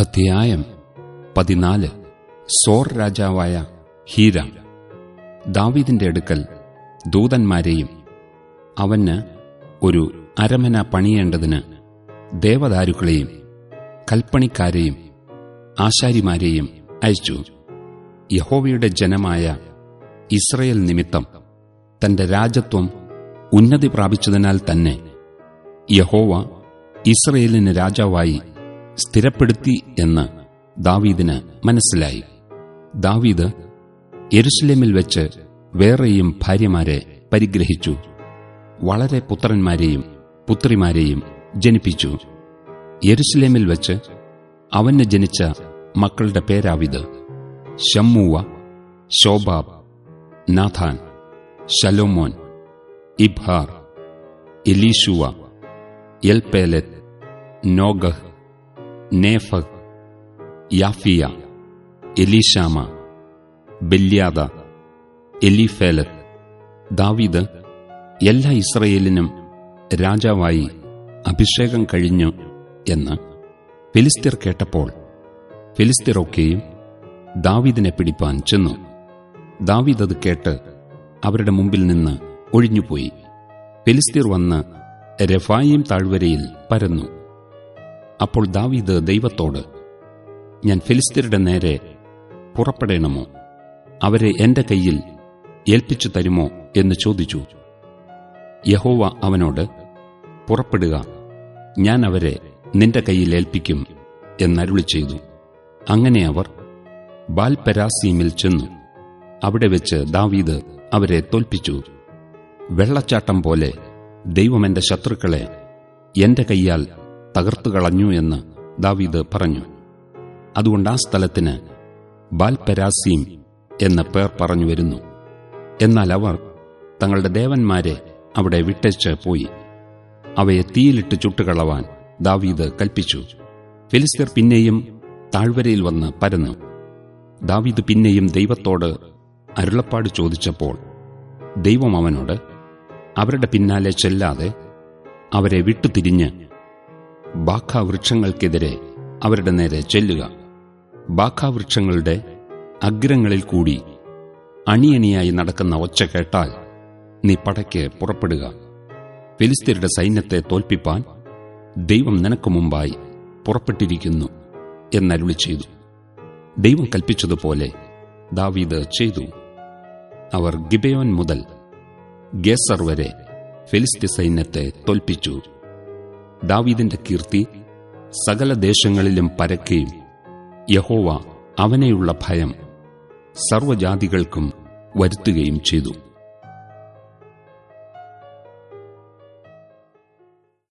അധ്യായം പതിനാല്. സോർ രാജാവായ ഹീര. ദാവീദിന്റെ അടുക്കൽ ദൂതന്മാരെയും അവന് ഒരു അരമന പണിയേണ്ടതിന് ദേവദാരുക്കളെയും കൽപ്പണിക്കാരെയും ആശാരിമാരെയും അയച്ചു. യഹോവയുടെ ജനമായ ഇസ്രയേൽ നിമിത്തം തന്റെ രാജ്യത്വം ഉന്നതി പ്രാപിച്ചതിനാൽ തന്നെ യഹോവ ഇസ്രയേലിന് രാജാവായി സ്ഥിരപ്പെടുത്തി എന്ന് ദാവീദിന് മനസ്സിലായി. ദാവീദ് യെരുസലേമിൽ വെച്ച് വേറെയും ഭാര്യമാരെ പരിഗ്രഹിച്ചു. വളരെ പുത്രന്മാരെയും പുത്രിമാരെയും ജനിപ്പിച്ചു. യെരുസലേമിൽ വെച്ച് അവന് ജനിച്ച മക്കളുടെ പേരാവിത് ഷമ്മൂവ ശോബാബ് നാഥാൻ ശലോമോൻ Ibhar Elishua Elpelet Nogah Nepheg Japhia Elishama Beeliada Eliphelet ദാവീദ് എല്ലാ ഇസ്രയേലിനും രാജാവായി അഭിഷേകം കഴിഞ്ഞു എന്ന് ഫിലിസ്തീർ കേട്ടപ്പോൾ ഫിലിസ്തീറൊക്കെയും ദാവീദിനെ പിടിപ്പാൻ ചെന്നു. ദാവീദ് അത് കേട്ട് അവരുടെ മുമ്പിൽ നിന്ന് ഒഴിഞ്ഞുപോയി. ഫിലിസ്തീർ വന്ന് രഫായിം താഴ്വരയിൽ പരന്നു. അപ്പോൾ ദാവീദ് ദൈവത്തോട് ഞാൻ ഫിലിസ്തീരുടെ നേരെ പുറപ്പെടേണമോ? അവരെ എന്റെ കയ്യിൽ ഏൽപ്പിച്ചു തരുമോ? എന്ന് ചോദിച്ചു. യഹോവ അവനോട് പുറപ്പെടുക ഞാൻ അവരെ നിന്റെ കയ്യിൽ ഏൽപ്പിക്കും എന്നരുളി ചെയ്തു. അങ്ങനെ അവർ ബാൽപെരാസീമിൽ ചെന്നു. അവിടെ വെച്ച് ദാവീദ് അവരെ തോൽപ്പിച്ചു. വെള്ളച്ചാട്ടം പോലെ ദൈവമെന്റെ ശത്രുക്കളെ എന്റെ കൈയാൽ തകർത്തുകളഞ്ഞു എന്ന് ദാവീദ് പറഞ്ഞു. അതുകൊണ്ട് ആ സ്ഥലത്തിന് ബാൽപരാസീം എന്ന പേർ പറഞ്ഞു വരുന്നു. എന്നാൽ അവർ തങ്ങളുടെ ദേവന്മാരെ അവിടെ വിട്ടച്ച് പോയി. അവയെ തീയിലിട്ട് ചുട്ടുകളവാൻ ദാവീദ് കൽപ്പിച്ചു. ഫിലിസ്തീർ പിന്നെയും താഴ്വരയിൽ വന്ന് പരന്നു. ദാവീദ് പിന്നെയും ദൈവത്തോട് അരുളപ്പാട് ചോദിച്ചപ്പോൾ ദൈവം അവനോട് അവരുടെ പിന്നാലെ ചെല്ലാതെ അവരെ വിട്ടുതിരിഞ്ഞ് ബാഖാവൃക്ഷങ്ങൾക്കെതിരെ അവരുടെ നേരെ ചെല്ലുക. ബാഖാവൃക്ഷങ്ങളുടെ അഗ്രങ്ങളിൽ കൂടി അണിയണിയായി നടക്കുന്ന ഒച്ച കേട്ടാൽ നീ പടയ്ക്ക് പുറപ്പെടുക. ഫിലിസ്തീരുടെ സൈന്യത്തെ തോൽപ്പിപ്പാൻ ദൈവം നിനക്ക് മുമ്പായി പുറപ്പെട്ടിരിക്കുന്നു എന്നരുളി ചെയ്തു. ദൈവം കൽപ്പിച്ചതുപോലെ ദാവീദ് ചെയ്തു. അവർ ഗിബയോൻ മുതൽ ഗേസർ വരെ ഫിലിസ്തീൻ സൈന്യത്തെ തോൽപ്പിച്ചു. ദാവീദിന്റെ കീർത്തി സകല ദേശങ്ങളിലും പരക്കുകയും യഹോവ അവനെയുള്ള ഭയം സർവജാതികൾക്കും വരുത്തുകയും ചെയ്തു.